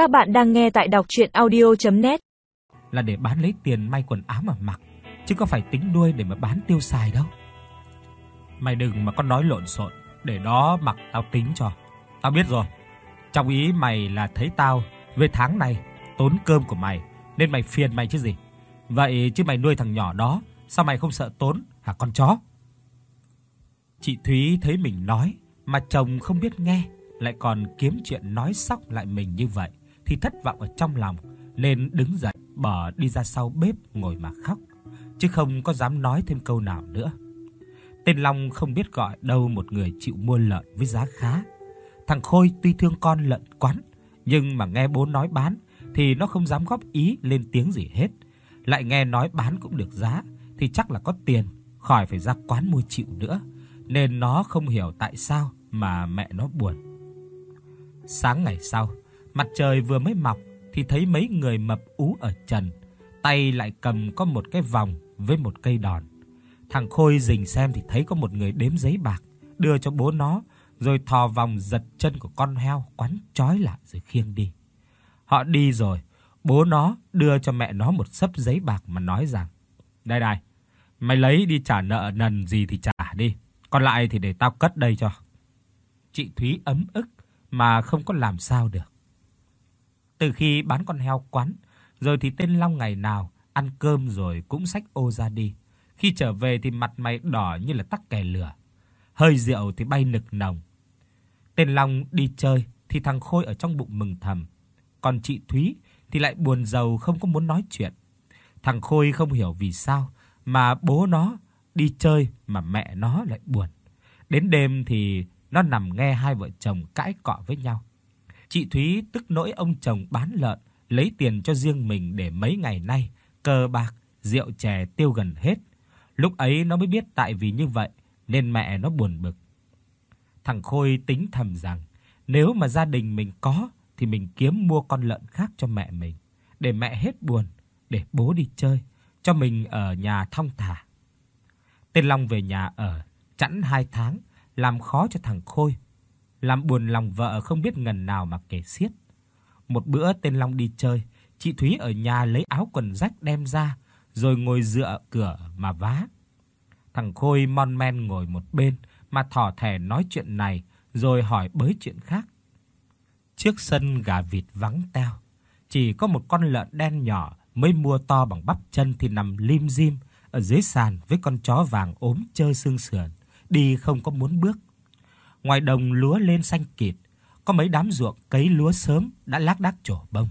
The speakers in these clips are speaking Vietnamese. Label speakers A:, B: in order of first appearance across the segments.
A: Các bạn đang nghe tại đọc audio net
B: Là để bán lấy tiền may quần áo mà mặc, chứ có phải tính đuôi để mà bán tiêu xài đâu. Mày đừng mà có nói lộn xộn, để đó mặc tao tính cho. Tao biết rồi. Trong ý mày là thấy tao về tháng này tốn cơm của mày nên mày phiền mày chứ gì. Vậy chứ mày nuôi thằng nhỏ đó, sao mày không sợ tốn hả con chó? Chị Thúy thấy mình nói mà chồng không biết nghe, lại còn kiếm chuyện nói sóc lại mình như vậy thì thất vọng ở trong lòng nên đứng dậy bỏ đi ra sau bếp ngồi mà khóc, chứ không có dám nói thêm câu nào nữa. Tên Long không biết gọi đâu một người chịu mua lợn với giá khá. Thằng Khôi tuy thương con lợn quán, nhưng mà nghe bố nói bán thì nó không dám góp ý lên tiếng gì hết. Lại nghe nói bán cũng được giá thì chắc là có tiền, khỏi phải ra quán mua chịu nữa, nên nó không hiểu tại sao mà mẹ nó buồn. Sáng ngày sau, mặt trời vừa mới mọc thì thấy mấy người mập ú ở trần, tay lại cầm có một cái vòng với một cây đòn. Thằng Khôi rình xem thì thấy có một người đếm giấy bạc, đưa cho bố nó, rồi thò vòng giật chân của con heo quắn trói lại rồi khiêng đi. Họ đi rồi, bố nó đưa cho mẹ nó một sấp giấy bạc mà nói rằng: "Đây đây, mày lấy đi trả nợ nần gì thì trả đi, còn lại thì để tao cất đây cho." Chị Thúy ấm ức mà không có làm sao được. Từ khi bán con heo quán, rồi thì tên Long ngày nào ăn cơm rồi cũng xách ô ra đi. Khi trở về thì mặt mày đỏ như là tắc kè lửa. Hơi rượu thì bay nực nồng. Tên Long đi chơi thì thằng Khôi ở trong bụng mừng thầm, còn chị Thúy thì lại buồn rầu không có muốn nói chuyện. Thằng Khôi không hiểu vì sao mà bố nó đi chơi mà mẹ nó lại buồn. Đến đêm thì nó nằm nghe hai vợ chồng cãi cọ với nhau. Chị Thúy tức nỗi ông chồng bán lợn, lấy tiền cho riêng mình để mấy ngày nay cờ bạc, rượu chè tiêu gần hết. Lúc ấy nó mới biết tại vì như vậy nên mẹ nó buồn bực. Thằng Khôi tính thầm rằng nếu mà gia đình mình có thì mình kiếm mua con lợn khác cho mẹ mình, để mẹ hết buồn, để bố đi chơi, cho mình ở nhà thong thả. Tên Long về nhà ở chẵn 2 tháng, làm khó cho thằng Khôi, làm buồn lòng vợ không biết ngần nào mà kể xiết. Một bữa tên Long đi chơi, chị Thúy ở nhà lấy áo quần rách đem ra, rồi ngồi dựa cửa mà vá. Thằng Khôi mon men ngồi một bên mà thỏ thẻ nói chuyện này rồi hỏi bới chuyện khác. Trước sân gà vịt vắng teo, chỉ có một con lợn đen nhỏ mới mua to bằng bắp chân thì nằm lim dim ở dưới sàn với con chó vàng ốm chơi xương sườn, đi không có muốn bước. Ngoài đồng lúa lên xanh kịt, có mấy đám ruộng cấy lúa sớm đã lác đác trổ bông.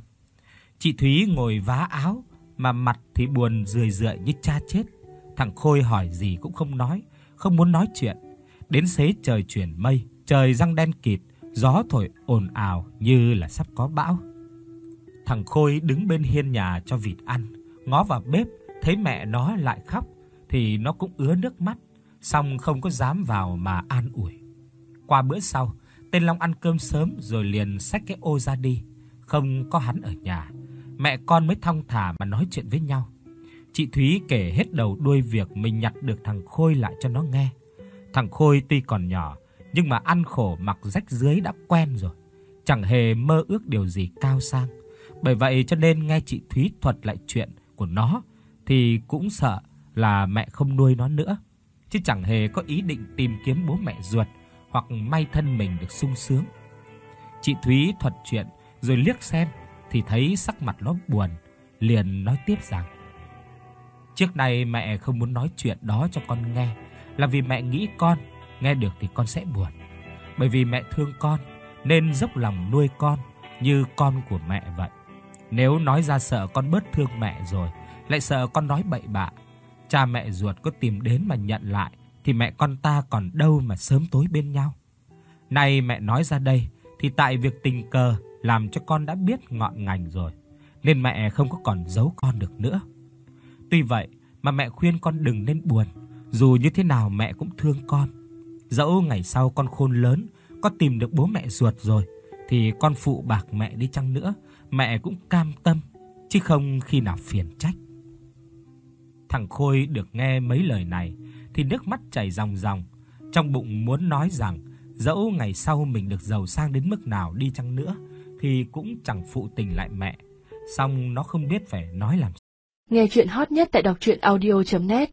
B: Chị Thúy ngồi vá áo mà mặt thì buồn rười rượi như cha chết. Thằng Khôi hỏi gì cũng không nói, không muốn nói chuyện. Đến xế trời chuyển mây, trời răng đen kịt, gió thổi ồn ào như là sắp có bão. Thằng Khôi đứng bên hiên nhà cho vịt ăn, ngó vào bếp thấy mẹ nó lại khóc thì nó cũng ứa nước mắt, song không có dám vào mà an ủi. Qua bữa sau, tên Long ăn cơm sớm rồi liền xách cái ô ra đi, không có hắn ở nhà. Mẹ con mới thong thả mà nói chuyện với nhau. Chị Thúy kể hết đầu đuôi việc mình nhặt được thằng Khôi lại cho nó nghe. Thằng Khôi tuy còn nhỏ, nhưng mà ăn khổ mặc rách dưới đã quen rồi, chẳng hề mơ ước điều gì cao sang. Bởi vậy cho nên nghe chị Thúy thuật lại chuyện của nó thì cũng sợ là mẹ không nuôi nó nữa, chứ chẳng hề có ý định tìm kiếm bố mẹ ruột hoặc may thân mình được sung sướng. Chị Thúy thuật chuyện rồi liếc xem thì thấy sắc mặt nó buồn, liền nói tiếp rằng: Trước đây mẹ không muốn nói chuyện đó cho con nghe, là vì mẹ nghĩ con nghe được thì con sẽ buồn. Bởi vì mẹ thương con nên dốc lòng nuôi con như con của mẹ vậy. Nếu nói ra sợ con bớt thương mẹ rồi, lại sợ con nói bậy bạ, cha mẹ ruột có tìm đến mà nhận lại thì mẹ con ta còn đâu mà sớm tối bên nhau. Nay mẹ nói ra đây thì tại việc tình cờ làm cho con đã biết ngọn ngành rồi, nên mẹ không có còn giấu con được nữa. Tuy vậy mà mẹ khuyên con đừng nên buồn, dù như thế nào mẹ cũng thương con. Dẫu ngày sau con khôn lớn, có tìm được bố mẹ ruột rồi thì con phụ bạc mẹ đi chăng nữa, mẹ cũng cam tâm, chứ không khi nào phiền trách. Thằng Khôi được nghe mấy lời này thì nước mắt chảy ròng ròng, trong bụng muốn nói rằng dẫu ngày sau mình được giàu sang đến mức nào đi chăng nữa thì cũng chẳng phụ tình lại mẹ, xong nó không biết phải nói làm.
C: Nghe truyện hot nhất tại doctruyenaudio.net